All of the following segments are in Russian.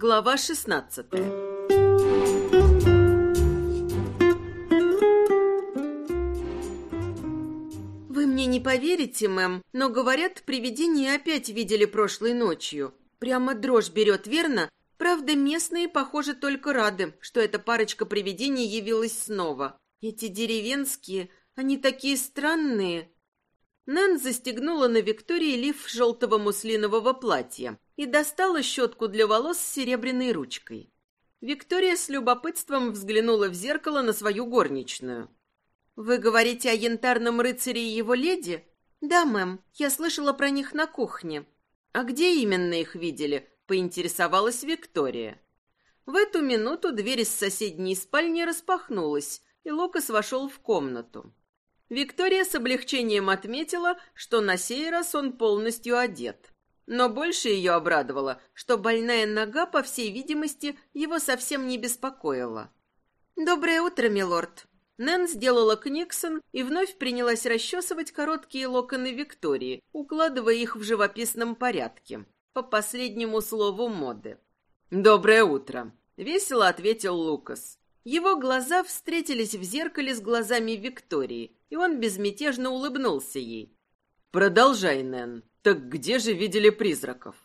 Глава шестнадцатая Вы мне не поверите, мэм, но, говорят, привидение опять видели прошлой ночью. Прямо дрожь берет, верно? Правда, местные, похоже, только рады, что эта парочка привидений явилась снова. Эти деревенские, они такие странные. Нэн застегнула на Виктории лиф желтого муслинового платья и достала щетку для волос с серебряной ручкой. Виктория с любопытством взглянула в зеркало на свою горничную. «Вы говорите о янтарном рыцаре и его леди?» «Да, мэм, я слышала про них на кухне». «А где именно их видели?» — поинтересовалась Виктория. В эту минуту дверь из соседней спальни распахнулась, и Лукас вошел в комнату. Виктория с облегчением отметила, что на сей раз он полностью одет. Но больше ее обрадовало, что больная нога, по всей видимости, его совсем не беспокоила. «Доброе утро, милорд!» Нэн сделала книксон и вновь принялась расчесывать короткие локоны Виктории, укладывая их в живописном порядке, по последнему слову моды. «Доброе утро!» — весело ответил Лукас. Его глаза встретились в зеркале с глазами Виктории, и он безмятежно улыбнулся ей. «Продолжай, Нэн. Так где же видели призраков?»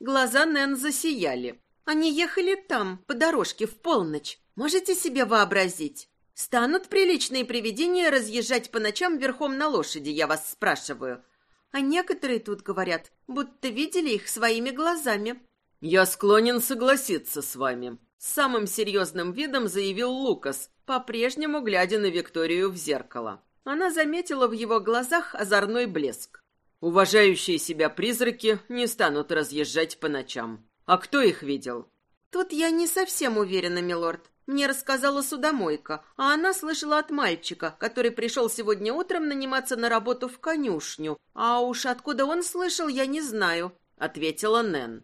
Глаза Нэн засияли. «Они ехали там, по дорожке, в полночь. Можете себе вообразить? Станут приличные привидения разъезжать по ночам верхом на лошади, я вас спрашиваю. А некоторые тут говорят, будто видели их своими глазами». «Я склонен согласиться с вами», с самым серьезным видом заявил Лукас, по-прежнему глядя на Викторию в зеркало. Она заметила в его глазах озорной блеск. Уважающие себя призраки не станут разъезжать по ночам. А кто их видел? Тут я не совсем уверена, милорд. Мне рассказала судомойка, а она слышала от мальчика, который пришел сегодня утром наниматься на работу в конюшню. А уж откуда он слышал, я не знаю, ответила Нэн.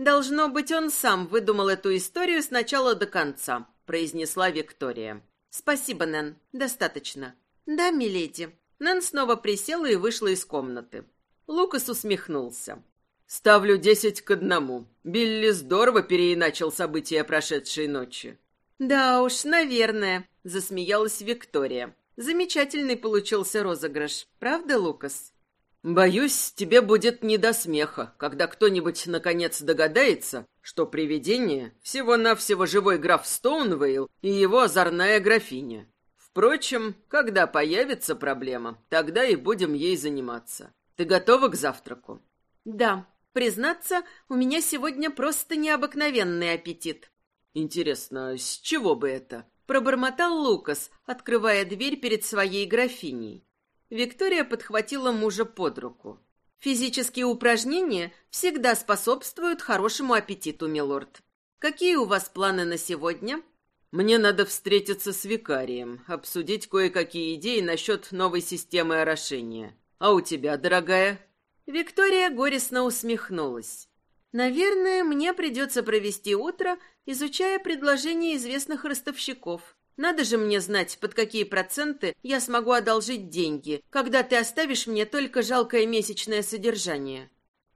«Должно быть, он сам выдумал эту историю с начала до конца», — произнесла Виктория. «Спасибо, Нэн. Достаточно». «Да, миледи». Нэн снова присела и вышла из комнаты. Лукас усмехнулся. «Ставлю десять к одному. Билли здорово переиначил события прошедшей ночи». «Да уж, наверное», — засмеялась Виктория. «Замечательный получился розыгрыш. Правда, Лукас?» Боюсь, тебе будет не до смеха, когда кто-нибудь наконец догадается, что привидение всего-навсего живой граф Стоунвейл и его озорная графиня. Впрочем, когда появится проблема, тогда и будем ей заниматься. Ты готова к завтраку? Да. Признаться, у меня сегодня просто необыкновенный аппетит. Интересно, с чего бы это? Пробормотал Лукас, открывая дверь перед своей графиней. Виктория подхватила мужа под руку. «Физические упражнения всегда способствуют хорошему аппетиту, милорд. Какие у вас планы на сегодня?» «Мне надо встретиться с викарием, обсудить кое-какие идеи насчет новой системы орошения. А у тебя, дорогая?» Виктория горестно усмехнулась. «Наверное, мне придется провести утро, изучая предложения известных ростовщиков. Надо же мне знать, под какие проценты я смогу одолжить деньги, когда ты оставишь мне только жалкое месячное содержание.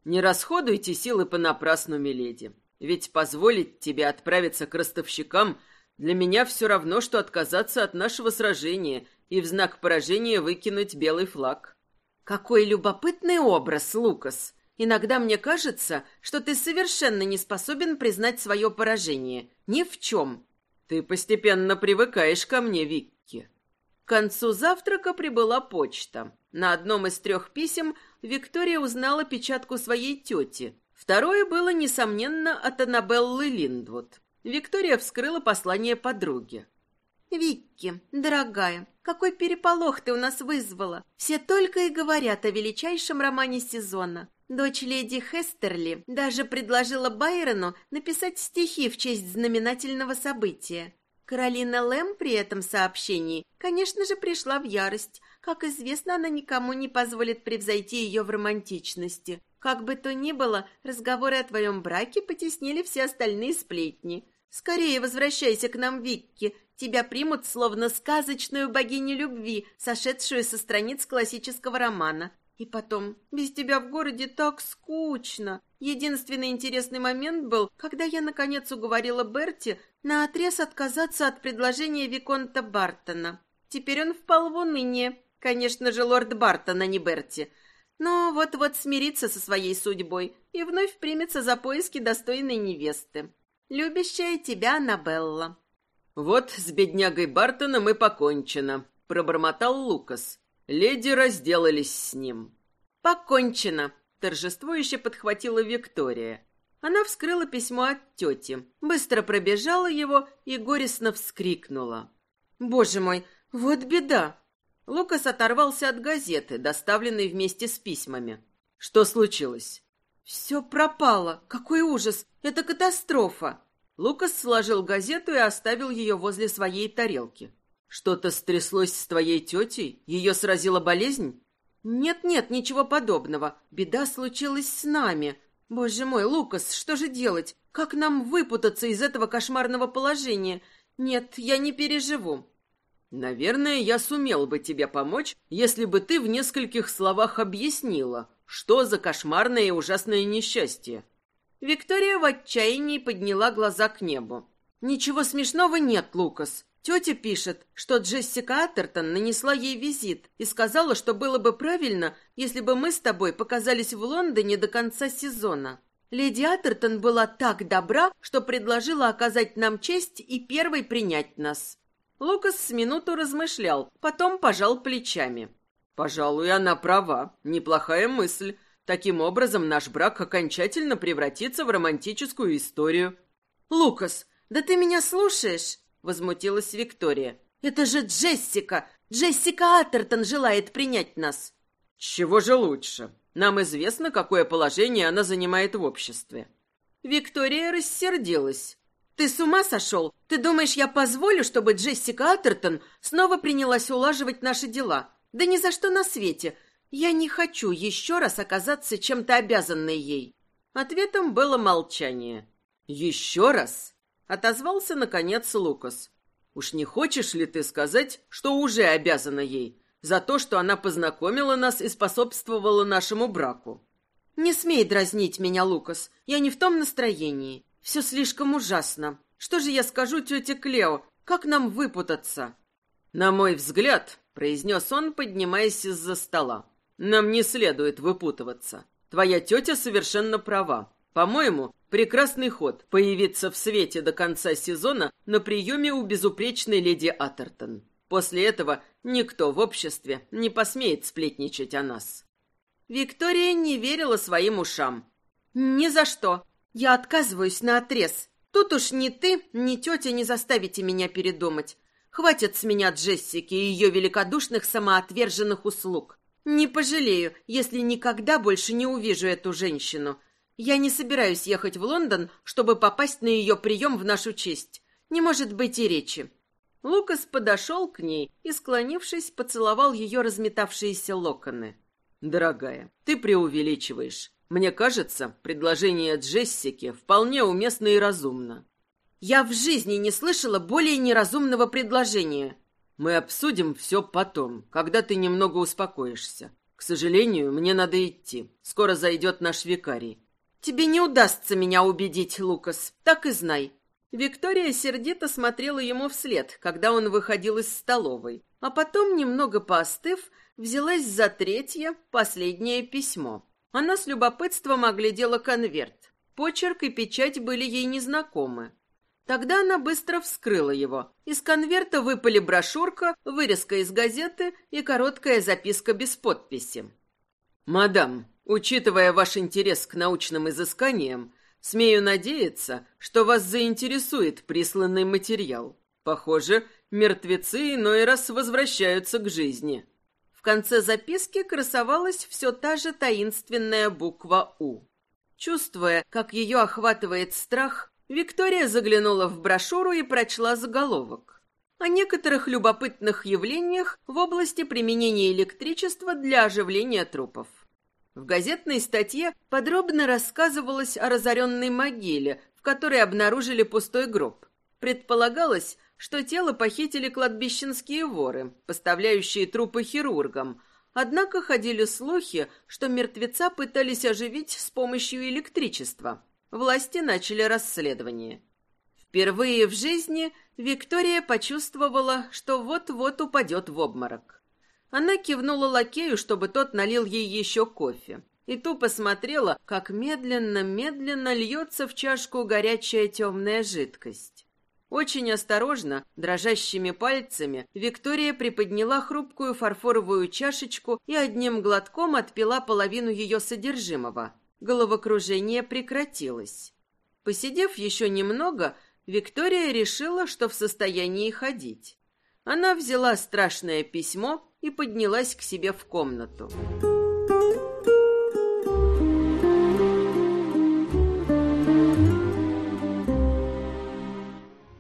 Не расходуйте силы понапрасну, миледи. Ведь позволить тебе отправиться к ростовщикам для меня все равно, что отказаться от нашего сражения и в знак поражения выкинуть белый флаг. Какой любопытный образ, Лукас. Иногда мне кажется, что ты совершенно не способен признать свое поражение. Ни в чем. Ты постепенно привыкаешь ко мне, Викки. К концу завтрака прибыла почта. На одном из трех писем Виктория узнала печатку своей тети. Второе было, несомненно, от Аннабеллы Линдвуд. Виктория вскрыла послание подруги. «Викки, дорогая, какой переполох ты у нас вызвала! Все только и говорят о величайшем романе сезона. Дочь леди Хестерли даже предложила Байрону написать стихи в честь знаменательного события. Каролина Лэм при этом сообщении, конечно же, пришла в ярость. Как известно, она никому не позволит превзойти ее в романтичности. Как бы то ни было, разговоры о твоем браке потеснили все остальные сплетни. Скорее возвращайся к нам, Викки. Тебя примут словно сказочную богиню любви, сошедшую со страниц классического романа. И потом, без тебя в городе так скучно. Единственный интересный момент был, когда я наконец уговорила Берти на отрез отказаться от предложения Виконта Бартона. Теперь он впал в уныние. Конечно же, лорд Бартон, а не Берти. Но вот-вот смирится со своей судьбой и вновь примется за поиски достойной невесты. Любящая тебя Аннабелла. «Вот с беднягой Бартоном и покончено», — пробормотал Лукас. Леди разделались с ним. «Покончено!» — торжествующе подхватила Виктория. Она вскрыла письмо от тети, быстро пробежала его и горестно вскрикнула. «Боже мой, вот беда!» Лукас оторвался от газеты, доставленной вместе с письмами. «Что случилось?» «Все пропало! Какой ужас! Это катастрофа!» Лукас сложил газету и оставил ее возле своей тарелки. «Что-то стряслось с твоей тетей? Ее сразила болезнь?» «Нет-нет, ничего подобного. Беда случилась с нами. Боже мой, Лукас, что же делать? Как нам выпутаться из этого кошмарного положения? Нет, я не переживу». «Наверное, я сумел бы тебе помочь, если бы ты в нескольких словах объяснила, что за кошмарное и ужасное несчастье». Виктория в отчаянии подняла глаза к небу. «Ничего смешного нет, Лукас. Тетя пишет, что Джессика Атертон нанесла ей визит и сказала, что было бы правильно, если бы мы с тобой показались в Лондоне до конца сезона. Леди Атертон была так добра, что предложила оказать нам честь и первой принять нас». Лукас с минуту размышлял, потом пожал плечами. «Пожалуй, она права. Неплохая мысль. Таким образом, наш брак окончательно превратится в романтическую историю. «Лукас, да ты меня слушаешь?» — возмутилась Виктория. «Это же Джессика! Джессика Атертон желает принять нас!» «Чего же лучше? Нам известно, какое положение она занимает в обществе». Виктория рассердилась. «Ты с ума сошел? Ты думаешь, я позволю, чтобы Джессика Атертон снова принялась улаживать наши дела? Да ни за что на свете. Я не хочу еще раз оказаться чем-то обязанной ей. Ответом было молчание. «Еще раз?» — отозвался, наконец, Лукас. «Уж не хочешь ли ты сказать, что уже обязана ей, за то, что она познакомила нас и способствовала нашему браку?» «Не смей дразнить меня, Лукас. Я не в том настроении. Все слишком ужасно. Что же я скажу тете Клео? Как нам выпутаться?» «На мой взгляд», — произнес он, поднимаясь из-за стола, нам не следует выпутываться. Твоя тетя совершенно права. По-моему, прекрасный ход появиться в свете до конца сезона на приеме у безупречной леди Атертон. После этого никто в обществе не посмеет сплетничать о нас. Виктория не верила своим ушам. «Ни за что. Я отказываюсь на отрез. Тут уж ни ты, ни тетя не заставите меня передумать. Хватит с меня Джессики и ее великодушных самоотверженных услуг. Не пожалею, если никогда больше не увижу эту женщину. Я не собираюсь ехать в Лондон, чтобы попасть на ее прием в нашу честь. Не может быть и речи. Лукас подошел к ней и, склонившись, поцеловал ее разметавшиеся локоны. «Дорогая, ты преувеличиваешь. Мне кажется, предложение Джессики вполне уместно и разумно». «Я в жизни не слышала более неразумного предложения», мы обсудим все потом, когда ты немного успокоишься. К сожалению, мне надо идти. Скоро зайдет наш викарий. Тебе не удастся меня убедить, Лукас, так и знай. Виктория сердито смотрела ему вслед, когда он выходил из столовой, а потом, немного поостыв, взялась за третье, последнее письмо. Она с любопытством оглядела конверт. Почерк и печать были ей незнакомы. Тогда она быстро вскрыла его. Из конверта выпали брошюрка, вырезка из газеты и короткая записка без подписи. «Мадам, учитывая ваш интерес к научным изысканиям, смею надеяться, что вас заинтересует присланный материал. Похоже, мертвецы иной раз возвращаются к жизни». В конце записки красовалась все та же таинственная буква «У». Чувствуя, как ее охватывает страх, Виктория заглянула в брошюру и прочла заголовок. О некоторых любопытных явлениях в области применения электричества для оживления трупов. В газетной статье подробно рассказывалось о разоренной могиле, в которой обнаружили пустой гроб. Предполагалось, что тело похитили кладбищенские воры, поставляющие трупы хирургам, Однако ходили слухи, что мертвеца пытались оживить с помощью электричества. Власти начали расследование. Впервые в жизни Виктория почувствовала, что вот-вот упадет в обморок. Она кивнула лакею, чтобы тот налил ей еще кофе, и тупо смотрела, как медленно-медленно льется в чашку горячая темная жидкость. Очень осторожно, дрожащими пальцами, Виктория приподняла хрупкую фарфоровую чашечку и одним глотком отпила половину ее содержимого. Головокружение прекратилось. Посидев еще немного, Виктория решила, что в состоянии ходить. Она взяла страшное письмо и поднялась к себе в комнату.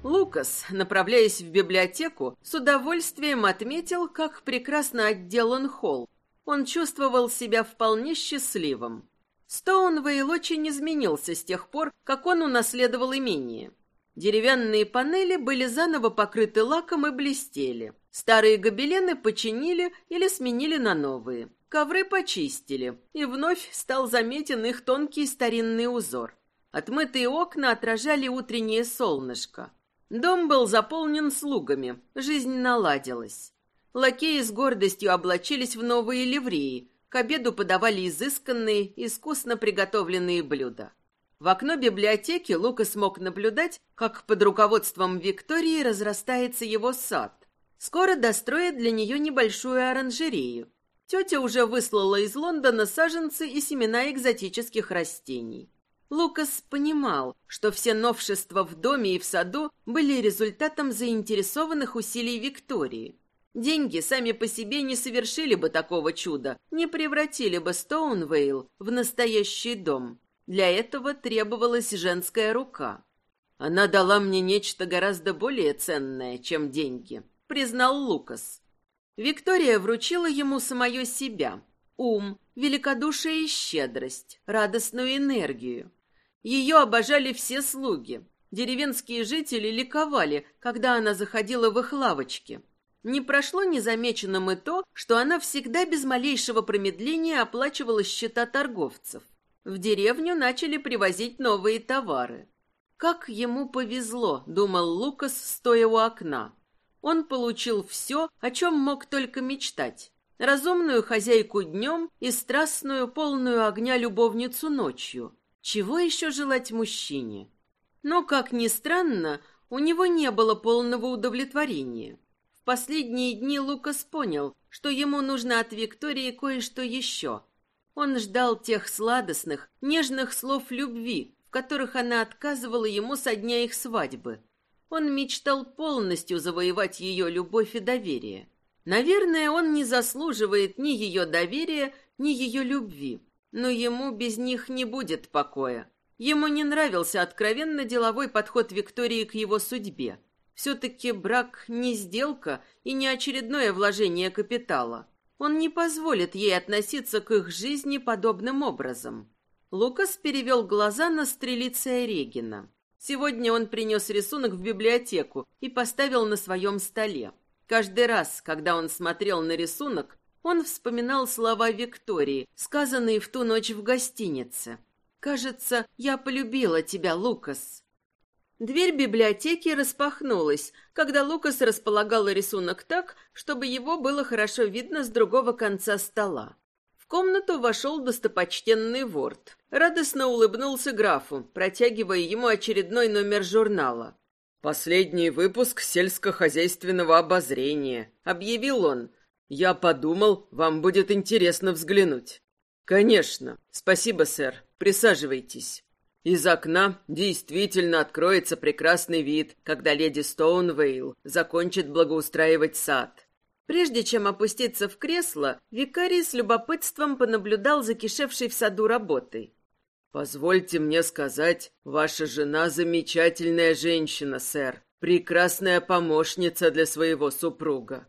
Лукас, направляясь в библиотеку, с удовольствием отметил, как прекрасно отделан холл. Он чувствовал себя вполне счастливым. Стоунвейл очень изменился с тех пор, как он унаследовал имение. Деревянные панели были заново покрыты лаком и блестели. Старые гобелены починили или сменили на новые. Ковры почистили, и вновь стал заметен их тонкий старинный узор. Отмытые окна отражали утреннее солнышко. Дом был заполнен слугами, жизнь наладилась. Лакеи с гордостью облачились в новые ливреи, к обеду подавали изысканные, искусно приготовленные блюда. В окно библиотеки Лука смог наблюдать, как под руководством Виктории разрастается его сад. Скоро достроят для нее небольшую оранжерею. Тетя уже выслала из Лондона саженцы и семена экзотических растений. Лукас понимал, что все новшества в доме и в саду были результатом заинтересованных усилий Виктории. Деньги сами по себе не совершили бы такого чуда, не превратили бы Стоунвейл в настоящий дом. Для этого требовалась женская рука. Она дала мне нечто гораздо более ценное, чем деньги, признал Лукас. Виктория вручила ему самое себя, ум, великодушие и щедрость, радостную энергию. Ее обожали все слуги. Деревенские жители ликовали, когда она заходила в их лавочки. Не прошло незамеченным и то, что она всегда без малейшего промедления оплачивала счета торговцев. В деревню начали привозить новые товары. Как ему повезло, думал Лукас, стоя у окна. Он получил все, о чем мог только мечтать разумную хозяйку днем и страстную, полную огня любовницу ночью. Чего еще желать мужчине? Но, как ни странно, у него не было полного удовлетворения. В последние дни Лукас понял, что ему нужно от Виктории кое-что еще. Он ждал тех сладостных, нежных слов любви, в которых она отказывала ему со дня их свадьбы. Он мечтал полностью завоевать ее любовь и доверие. Наверное, он не заслуживает ни ее доверия, ни ее любви, но ему без них не будет покоя. Ему не нравился откровенно деловой подход Виктории к его судьбе. Все-таки брак не сделка и не очередное вложение капитала. Он не позволит ей относиться к их жизни подобным образом. Лукас перевел глаза на стрелиция Регина. Сегодня он принес рисунок в библиотеку и поставил на своем столе. Каждый раз, когда он смотрел на рисунок, он вспоминал слова Виктории, сказанные в ту ночь в гостинице. «Кажется, я полюбила тебя, Лукас». Дверь библиотеки распахнулась, когда Лукас располагал рисунок так, чтобы его было хорошо видно с другого конца стола. В комнату вошел достопочтенный Ворд. Радостно улыбнулся графу, протягивая ему очередной номер журнала. «Последний выпуск сельскохозяйственного обозрения», — объявил он. «Я подумал, вам будет интересно взглянуть». «Конечно. Спасибо, сэр. Присаживайтесь». Из окна действительно откроется прекрасный вид, когда леди Стоунвейл закончит благоустраивать сад. Прежде чем опуститься в кресло, викарий с любопытством понаблюдал за кишевшей в саду работой. «Позвольте мне сказать, ваша жена замечательная женщина, сэр, прекрасная помощница для своего супруга.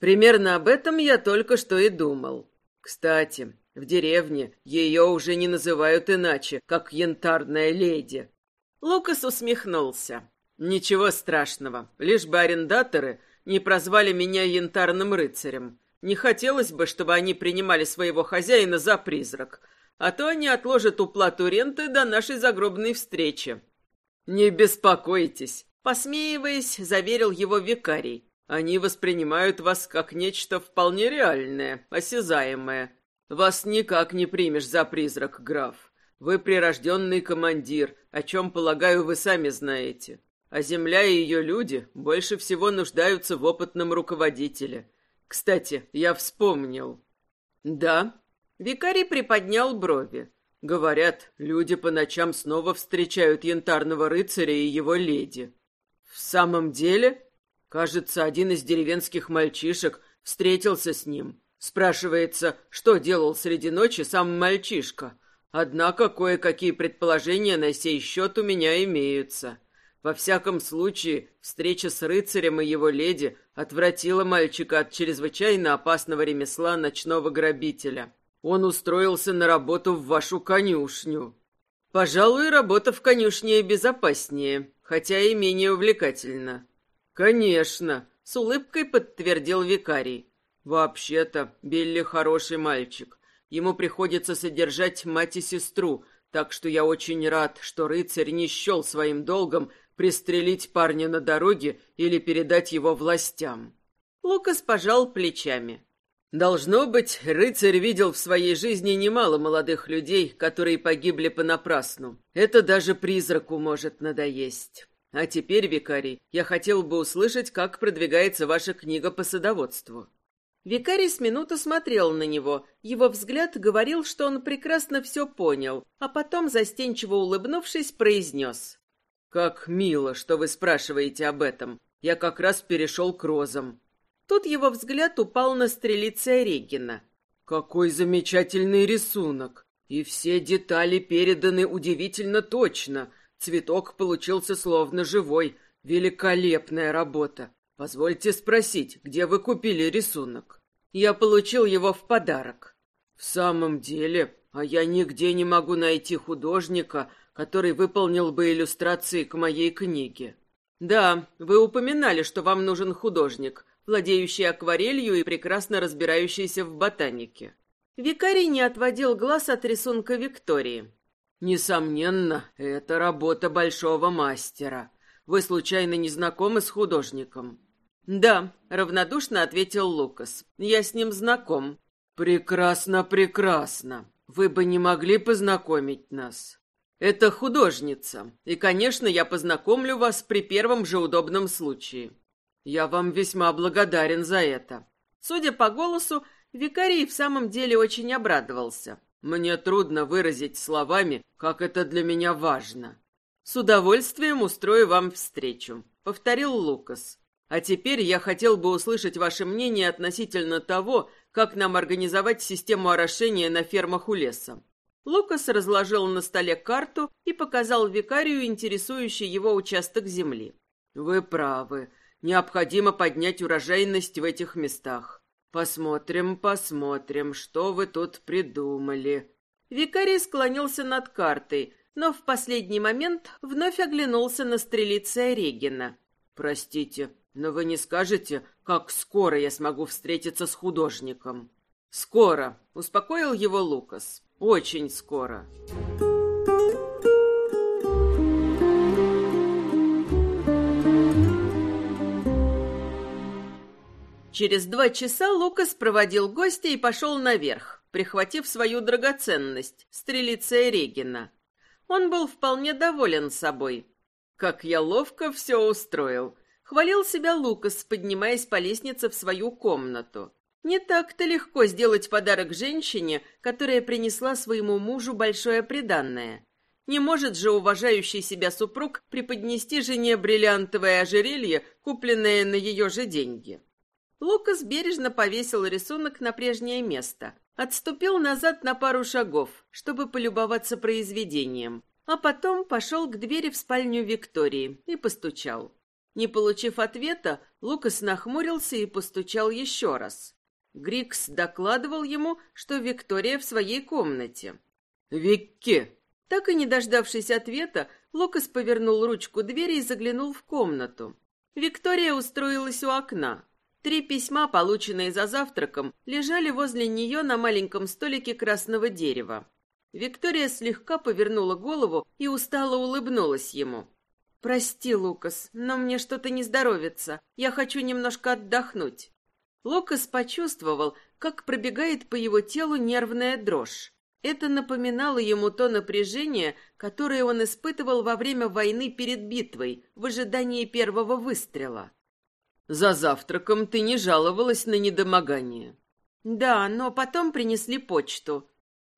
Примерно об этом я только что и думал. Кстати, в деревне ее уже не называют иначе, как янтарная леди». Лукас усмехнулся. «Ничего страшного, лишь бы арендаторы не прозвали меня янтарным рыцарем. Не хотелось бы, чтобы они принимали своего хозяина за призрак, а то они отложат уплату ренты до нашей загробной встречи. Не беспокойтесь, посмеиваясь, заверил его викарий. Они воспринимают вас как нечто вполне реальное, осязаемое. Вас никак не примешь за призрак, граф. Вы прирожденный командир, о чем, полагаю, вы сами знаете. А земля и ее люди больше всего нуждаются в опытном руководителе. Кстати, я вспомнил. Да, викарий приподнял брови. Говорят, люди по ночам снова встречают янтарного рыцаря и его леди. В самом деле, кажется, один из деревенских мальчишек встретился с ним. Спрашивается, что делал среди ночи сам мальчишка. Однако кое-какие предположения на сей счет у меня имеются. Во всяком случае, встреча с рыцарем и его леди отвратила мальчика от чрезвычайно опасного ремесла ночного грабителя. Он устроился на работу в вашу конюшню. Пожалуй, работа в конюшне безопаснее, хотя и менее увлекательна. Конечно, с улыбкой подтвердил викарий. Вообще-то, Билли хороший мальчик. Ему приходится содержать мать и сестру, так что я очень рад, что рыцарь не счел своим долгом пристрелить парня на дороге или передать его властям. Лукас пожал плечами. Должно быть, рыцарь видел в своей жизни немало молодых людей, которые погибли понапрасну. Это даже призраку может надоесть. А теперь, викарий, я хотел бы услышать, как продвигается ваша книга по садоводству. Викарий с минуту смотрел на него. Его взгляд говорил, что он прекрасно все понял, а потом, застенчиво улыбнувшись, произнес. «Как мило, что вы спрашиваете об этом. Я как раз перешел к розам. Тут его взгляд упал на стрелице Регина. «Какой замечательный рисунок! И все детали переданы удивительно точно. Цветок получился словно живой. Великолепная работа. Позвольте спросить, где вы купили рисунок?» «Я получил его в подарок». «В самом деле, а я нигде не могу найти художника, который выполнил бы иллюстрации к моей книге». «Да, вы упоминали, что вам нужен художник владеющий акварелью и прекрасно разбирающийся в ботанике. Викарий не отводил глаз от рисунка Виктории. «Несомненно, это работа большого мастера. Вы случайно не знакомы с художником?» «Да», — равнодушно ответил Лукас. «Я с ним знаком». «Прекрасно, прекрасно. Вы бы не могли познакомить нас?» «Это художница, и, конечно, я познакомлю вас при первом же удобном случае. Я вам весьма благодарен за это. Судя по голосу, викарий в самом деле очень обрадовался. Мне трудно выразить словами, как это для меня важно. С удовольствием устрою вам встречу, повторил Лукас. А теперь я хотел бы услышать ваше мнение относительно того, как нам организовать систему орошения на фермах у леса. Лукас разложил на столе карту и показал викарию интересующий его участок земли. Вы правы. Необходимо поднять урожайность в этих местах. Посмотрим, посмотрим, что вы тут придумали. Викарий склонился над картой, но в последний момент вновь оглянулся на стрелице Регина. Простите, но вы не скажете, как скоро я смогу встретиться с художником? Скоро, успокоил его Лукас. Очень скоро. Через два часа Лукас проводил гостя и пошел наверх, прихватив свою драгоценность, стрелица Регина. Он был вполне доволен собой. Как я ловко все устроил. Хвалил себя Лукас, поднимаясь по лестнице в свою комнату. Не так-то легко сделать подарок женщине, которая принесла своему мужу большое приданное. Не может же уважающий себя супруг преподнести жене бриллиантовое ожерелье, купленное на ее же деньги. Лукас бережно повесил рисунок на прежнее место, отступил назад на пару шагов, чтобы полюбоваться произведением, а потом пошел к двери в спальню Виктории и постучал. Не получив ответа, Лукас нахмурился и постучал еще раз. Грикс докладывал ему, что Виктория в своей комнате. «Викки!» Так и не дождавшись ответа, Лукас повернул ручку двери и заглянул в комнату. Виктория устроилась у окна. Три письма, полученные за завтраком, лежали возле нее на маленьком столике красного дерева. Виктория слегка повернула голову и устало улыбнулась ему. «Прости, Лукас, но мне что-то не здоровится. Я хочу немножко отдохнуть». Лукас почувствовал, как пробегает по его телу нервная дрожь. Это напоминало ему то напряжение, которое он испытывал во время войны перед битвой, в ожидании первого выстрела. За завтраком ты не жаловалась на недомогание. Да, но потом принесли почту.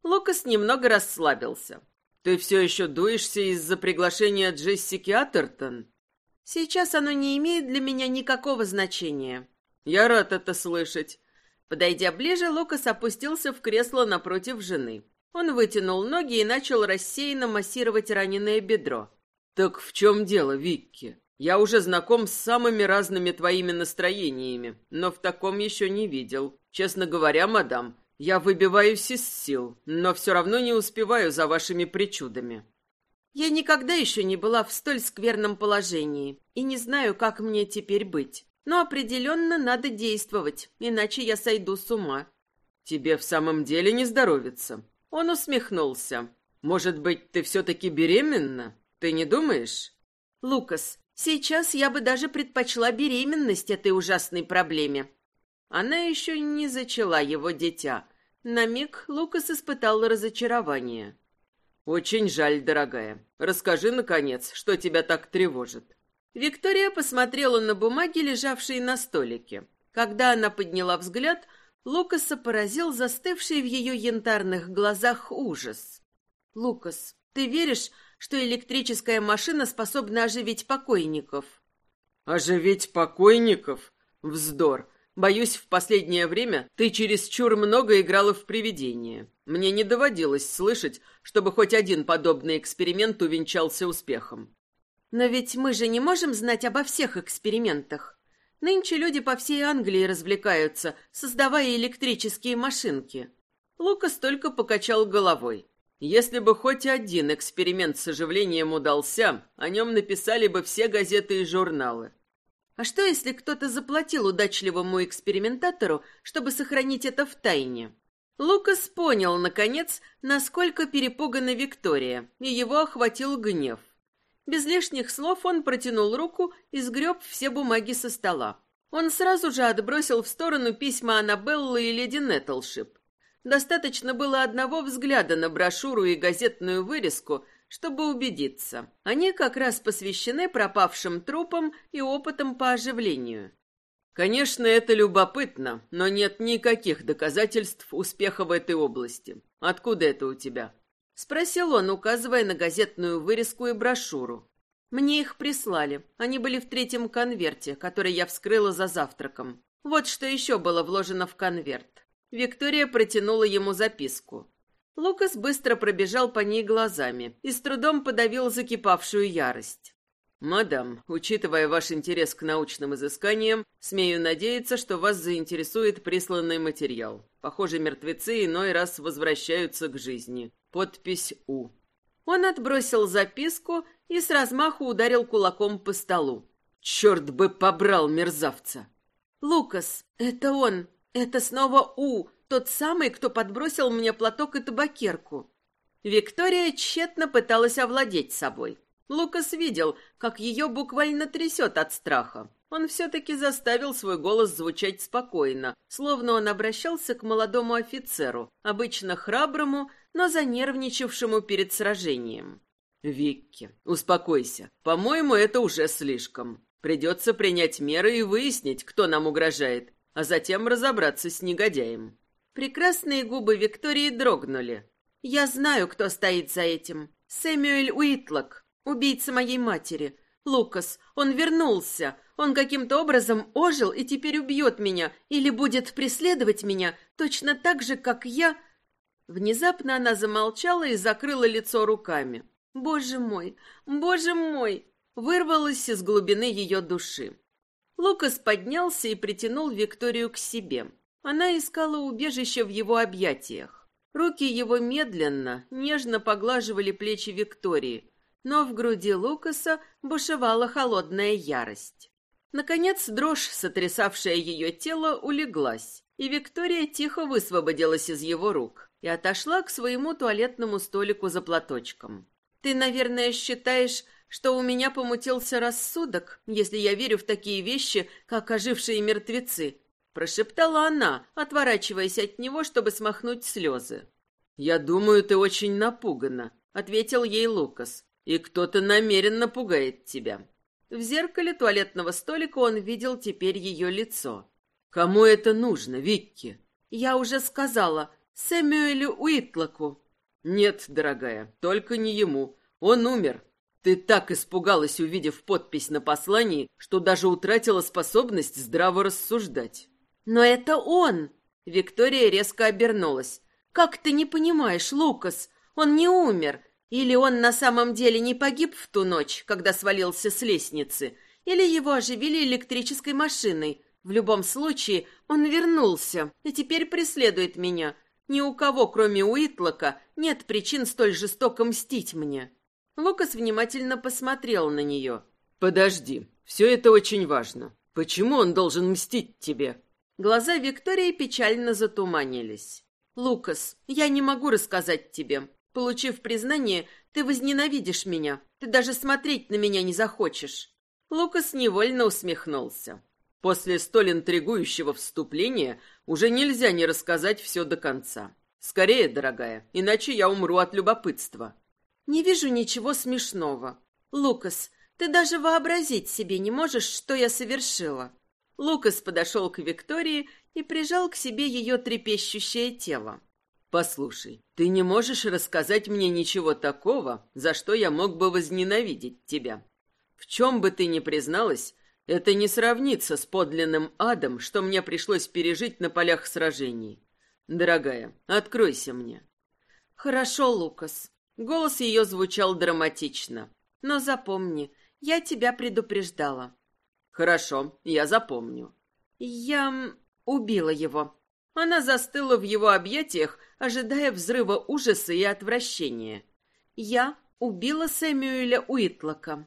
Лукас немного расслабился. Ты все еще дуешься из-за приглашения Джессики Атертон? Сейчас оно не имеет для меня никакого значения. Я рад это слышать. Подойдя ближе, Лукас опустился в кресло напротив жены. Он вытянул ноги и начал рассеянно массировать раненое бедро. «Так в чем дело, Викки?» Я уже знаком с самыми разными твоими настроениями, но в таком еще не видел. Честно говоря, мадам, я выбиваюсь из сил, но все равно не успеваю за вашими причудами. Я никогда еще не была в столь скверном положении и не знаю, как мне теперь быть. Но определенно надо действовать, иначе я сойду с ума. Тебе в самом деле не здоровится. Он усмехнулся. Может быть, ты все-таки беременна? Ты не думаешь? Лукас, Сейчас я бы даже предпочла беременность этой ужасной проблеме. Она еще не зачала его дитя. На миг Лукас испытал разочарование. «Очень жаль, дорогая. Расскажи, наконец, что тебя так тревожит». Виктория посмотрела на бумаги, лежавшие на столике. Когда она подняла взгляд, Лукаса поразил застывший в ее янтарных глазах ужас. «Лукас, ты веришь, что электрическая машина способна оживить покойников. Оживить покойников? Вздор. Боюсь, в последнее время ты чересчур много играла в привидения. Мне не доводилось слышать, чтобы хоть один подобный эксперимент увенчался успехом. Но ведь мы же не можем знать обо всех экспериментах. Нынче люди по всей Англии развлекаются, создавая электрические машинки. Лукас только покачал головой. Если бы хоть один эксперимент с оживлением удался, о нем написали бы все газеты и журналы. А что, если кто-то заплатил удачливому экспериментатору, чтобы сохранить это в тайне? Лукас понял, наконец, насколько перепугана Виктория, и его охватил гнев. Без лишних слов он протянул руку и сгреб все бумаги со стола. Он сразу же отбросил в сторону письма Аннабеллы и леди Неттлшип. Достаточно было одного взгляда на брошюру и газетную вырезку, чтобы убедиться. Они как раз посвящены пропавшим трупам и опытам по оживлению. Конечно, это любопытно, но нет никаких доказательств успеха в этой области. Откуда это у тебя? Спросил он, указывая на газетную вырезку и брошюру. Мне их прислали. Они были в третьем конверте, который я вскрыла за завтраком. Вот что еще было вложено в конверт. Виктория протянула ему записку. Лукас быстро пробежал по ней глазами и с трудом подавил закипавшую ярость. «Мадам, учитывая ваш интерес к научным изысканиям, смею надеяться, что вас заинтересует присланный материал. Похоже, мертвецы иной раз возвращаются к жизни. Подпись «У». Он отбросил записку и с размаху ударил кулаком по столу. «Черт бы побрал мерзавца!» «Лукас, это он!» Это снова У, тот самый, кто подбросил мне платок и табакерку. Виктория тщетно пыталась овладеть собой. Лукас видел, как ее буквально трясет от страха. Он все-таки заставил свой голос звучать спокойно, словно он обращался к молодому офицеру, обычно храброму, но занервничавшему перед сражением. «Викки, успокойся. По-моему, это уже слишком. Придется принять меры и выяснить, кто нам угрожает, а затем разобраться с негодяем. Прекрасные губы Виктории дрогнули. Я знаю, кто стоит за этим. Сэмюэль Уитлок, убийца моей матери. Лукас, он вернулся. Он каким-то образом ожил и теперь убьет меня или будет преследовать меня точно так же, как я... Внезапно она замолчала и закрыла лицо руками. «Боже мой! Боже мой!» вырвалось из глубины ее души. Лукас поднялся и притянул Викторию к себе. Она искала убежище в его объятиях. Руки его медленно, нежно поглаживали плечи Виктории, но в груди Лукаса бушевала холодная ярость. Наконец дрожь, сотрясавшая ее тело, улеглась, и Виктория тихо высвободилась из его рук и отошла к своему туалетному столику за платочком. «Ты, наверное, считаешь, что у меня помутился рассудок, если я верю в такие вещи, как ожившие мертвецы», прошептала она, отворачиваясь от него, чтобы смахнуть слезы. «Я думаю, ты очень напугана», — ответил ей Лукас, «и кто-то намеренно пугает тебя. В зеркале туалетного столика он видел теперь ее лицо. «Кому это нужно, Викки?» «Я уже сказала, Сэмюэлю Уитлоку». «Нет, дорогая, только не ему. Он умер. Ты так испугалась, увидев подпись на послании, что даже утратила способность здраво рассуждать». «Но это он!» Виктория резко обернулась. «Как ты не понимаешь, Лукас? Он не умер. Или он на самом деле не погиб в ту ночь, когда свалился с лестницы, или его оживили электрической машиной. В любом случае, он вернулся и теперь преследует меня. Ни у кого, кроме Уитлока, нет причин столь жестоко мстить мне. Лукас внимательно посмотрел на нее. «Подожди, все это очень важно. Почему он должен мстить тебе?» Глаза Виктории печально затуманились. «Лукас, я не могу рассказать тебе. Получив признание, ты возненавидишь меня. Ты даже смотреть на меня не захочешь. Лукас невольно усмехнулся. После столь интригующего вступления уже нельзя не рассказать все до конца. Скорее, дорогая, иначе я умру от любопытства. Не вижу ничего смешного. Лукас, ты даже вообразить себе не можешь, что я совершила. Лукас подошел к Виктории и прижал к себе ее трепещущее тело. «Послушай, ты не можешь рассказать мне ничего такого, за что я мог бы возненавидеть тебя. В чем бы ты ни призналась, это не сравнится с подлинным адом, что мне пришлось пережить на полях сражений. Дорогая, откройся мне». «Хорошо, Лукас». Голос ее звучал драматично. «Но запомни, я тебя предупреждала». «Хорошо, я запомню». «Я убила его». Она застыла в его объятиях, ожидая взрыва ужаса и отвращения. «Я убила Сэмюэля Уитлока».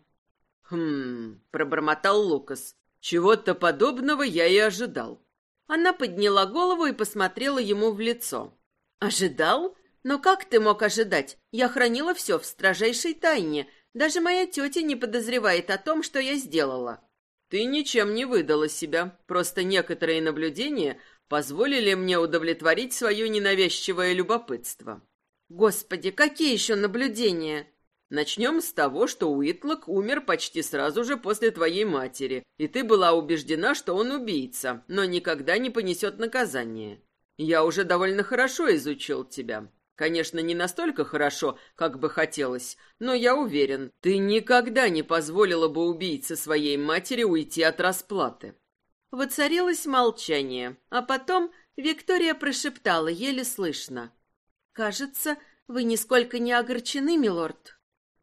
«Хм...» — пробормотал Лукас. «Чего-то подобного я и ожидал». Она подняла голову и посмотрела ему в лицо. «Ожидал? Но как ты мог ожидать? Я хранила все в строжайшей тайне. Даже моя тетя не подозревает о том, что я сделала». «Ты ничем не выдала себя. Просто некоторые наблюдения позволили мне удовлетворить свое ненавязчивое любопытство. Господи, какие еще наблюдения? Начнем с того, что Уитлок умер почти сразу же после твоей матери, и ты была убеждена, что он убийца, но никогда не понесет наказание. Я уже довольно хорошо изучил тебя. Конечно, не настолько хорошо, как бы хотелось, но я уверен, ты никогда не позволила бы убийце своей матери уйти от расплаты. Воцарилось молчание, а потом Виктория прошептала, еле слышно. «Кажется, вы нисколько не огорчены, милорд».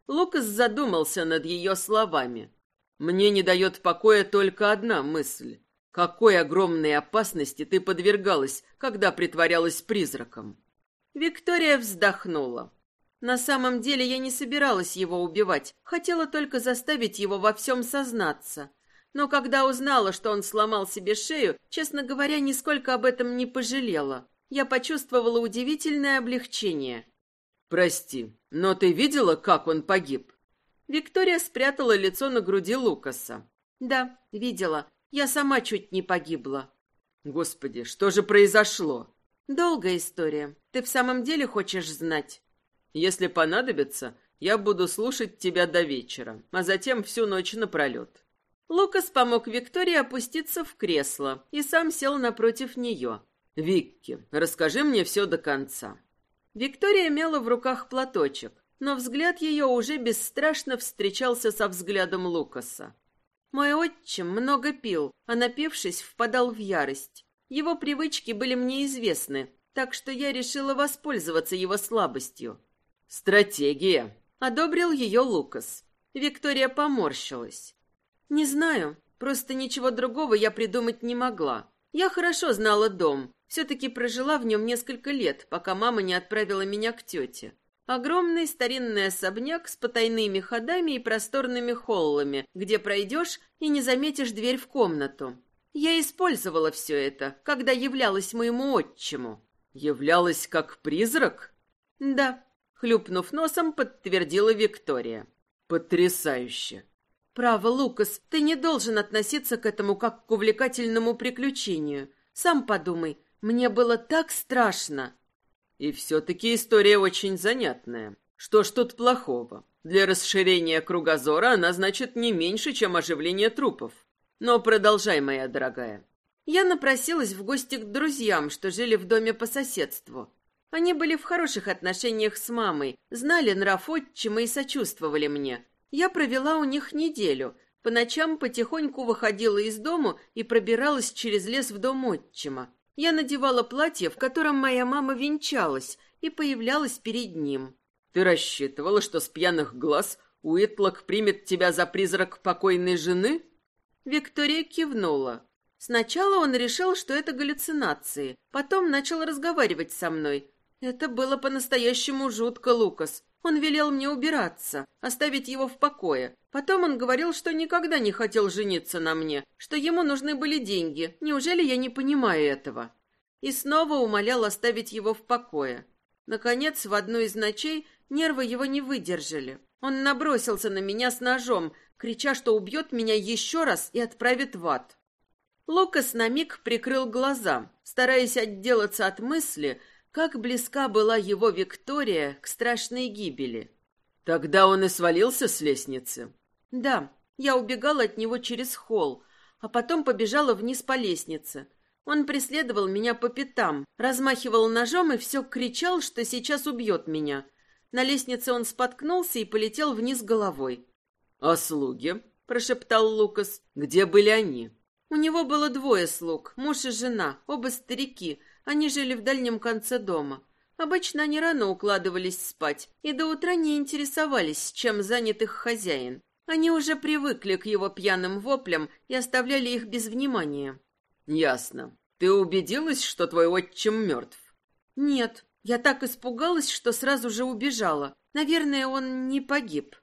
Лукас задумался над ее словами. «Мне не дает покоя только одна мысль. Какой огромной опасности ты подвергалась, когда притворялась призраком?» Виктория вздохнула. На самом деле я не собиралась его убивать, хотела только заставить его во всем сознаться. Но когда узнала, что он сломал себе шею, честно говоря, нисколько об этом не пожалела. Я почувствовала удивительное облегчение. «Прости, но ты видела, как он погиб?» Виктория спрятала лицо на груди Лукаса. «Да, видела. Я сама чуть не погибла». «Господи, что же произошло?» «Долгая история. Ты в самом деле хочешь знать?» «Если понадобится, я буду слушать тебя до вечера, а затем всю ночь напролет». Лукас помог Виктории опуститься в кресло и сам сел напротив нее. «Викки, расскажи мне все до конца». Виктория имела в руках платочек, но взгляд ее уже бесстрашно встречался со взглядом Лукаса. Мой отчим много пил, а напившись, впадал в ярость. Его привычки были мне известны, так что я решила воспользоваться его слабостью. «Стратегия», — одобрил ее Лукас. Виктория поморщилась. «Не знаю. Просто ничего другого я придумать не могла. Я хорошо знала дом. Все-таки прожила в нем несколько лет, пока мама не отправила меня к тете. Огромный старинный особняк с потайными ходами и просторными холлами, где пройдешь и не заметишь дверь в комнату. Я использовала все это, когда являлась моему отчиму. Являлась как призрак? Да, хлюпнув носом, подтвердила Виктория. Потрясающе. Право, Лукас, ты не должен относиться к этому как к увлекательному приключению. Сам подумай, мне было так страшно. И все-таки история очень занятная. Что ж тут плохого? Для расширения кругозора она значит не меньше, чем оживление трупов. Но продолжай, моя дорогая. Я напросилась в гости к друзьям, что жили в доме по соседству. Они были в хороших отношениях с мамой, знали нрав отчима и сочувствовали мне. Я провела у них неделю. По ночам потихоньку выходила из дому и пробиралась через лес в дом отчима. Я надевала платье, в котором моя мама венчалась, и появлялась перед ним. «Ты рассчитывала, что с пьяных глаз Уитлок примет тебя за призрак покойной жены?» Виктория кивнула. Сначала он решил, что это галлюцинации, потом начал разговаривать со мной. Это было по-настоящему жутко, Лукас. Он велел мне убираться, оставить его в покое. Потом он говорил, что никогда не хотел жениться на мне, что ему нужны были деньги. Неужели я не понимаю этого? И снова умолял оставить его в покое. Наконец, в одну из ночей нервы его не выдержали. Он набросился на меня с ножом, крича, что убьет меня еще раз и отправит в ад. Лукас на миг прикрыл глаза, стараясь отделаться от мысли, как близка была его Виктория к страшной гибели. Тогда он и свалился с лестницы. Да, я убегала от него через холл, а потом побежала вниз по лестнице. Он преследовал меня по пятам, размахивал ножом и все кричал, что сейчас убьет меня. На лестнице он споткнулся и полетел вниз головой. «А слуги?» – прошептал Лукас. «Где были они?» У него было двое слуг, муж и жена, оба старики – они жили в дальнем конце дома. Обычно они рано укладывались спать и до утра не интересовались, чем занят их хозяин. Они уже привыкли к его пьяным воплям и оставляли их без внимания. «Ясно. Ты убедилась, что твой отчим мертв?» «Нет. Я так испугалась, что сразу же убежала. Наверное, он не погиб».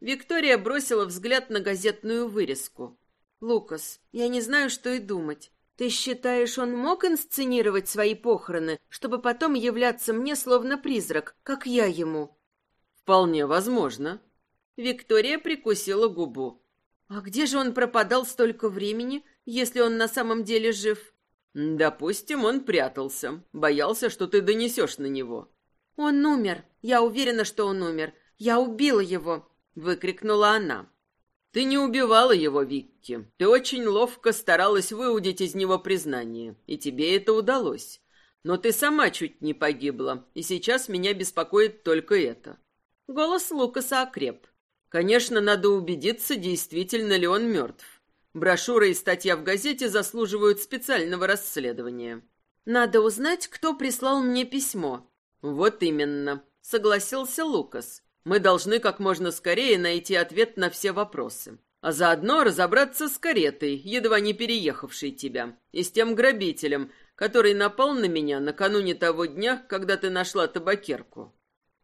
Виктория бросила взгляд на газетную вырезку. «Лукас, я не знаю, что и думать. Ты считаешь, он мог инсценировать свои похороны, чтобы потом являться мне словно призрак, как я ему? Вполне возможно. Виктория прикусила губу. А где же он пропадал столько времени, если он на самом деле жив? Допустим, он прятался, боялся, что ты донесешь на него. Он умер. Я уверена, что он умер. Я убила его, выкрикнула она. Ты не убивала его, Викки. Ты очень ловко старалась выудить из него признание, и тебе это удалось. Но ты сама чуть не погибла, и сейчас меня беспокоит только это. Голос Лукаса окреп. Конечно, надо убедиться, действительно ли он мертв. Брошюра и статья в газете заслуживают специального расследования. Надо узнать, кто прислал мне письмо. Вот именно, согласился Лукас. Мы должны как можно скорее найти ответ на все вопросы. А заодно разобраться с каретой, едва не переехавшей тебя, и с тем грабителем, который напал на меня накануне того дня, когда ты нашла табакерку.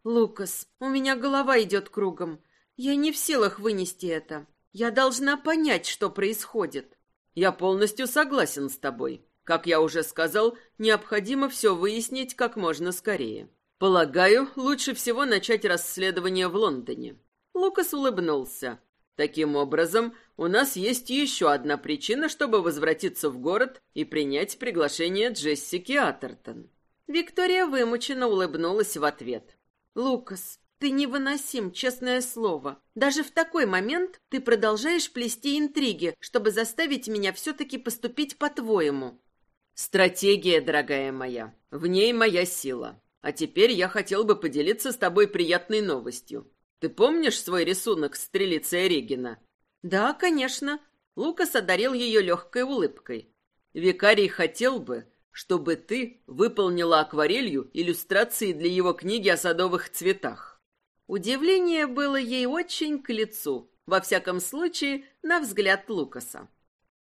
Лукас, у меня голова идет кругом. Я не в силах вынести это. Я должна понять, что происходит. Я полностью согласен с тобой. Как я уже сказал, необходимо все выяснить как можно скорее. Полагаю, лучше всего начать расследование в Лондоне. Лукас улыбнулся. Таким образом, у нас есть еще одна причина, чтобы возвратиться в город и принять приглашение Джессики Атертон. Виктория вымученно улыбнулась в ответ. «Лукас, ты невыносим, честное слово. Даже в такой момент ты продолжаешь плести интриги, чтобы заставить меня все-таки поступить по-твоему». «Стратегия, дорогая моя. В ней моя сила. А теперь я хотел бы поделиться с тобой приятной новостью. Ты помнишь свой рисунок стрелицы Орегина? Да, конечно. Лукас одарил ее легкой улыбкой. Викарий хотел бы, чтобы ты выполнила акварелью иллюстрации для его книги о садовых цветах. Удивление было ей очень к лицу, во всяком случае, на взгляд Лукаса.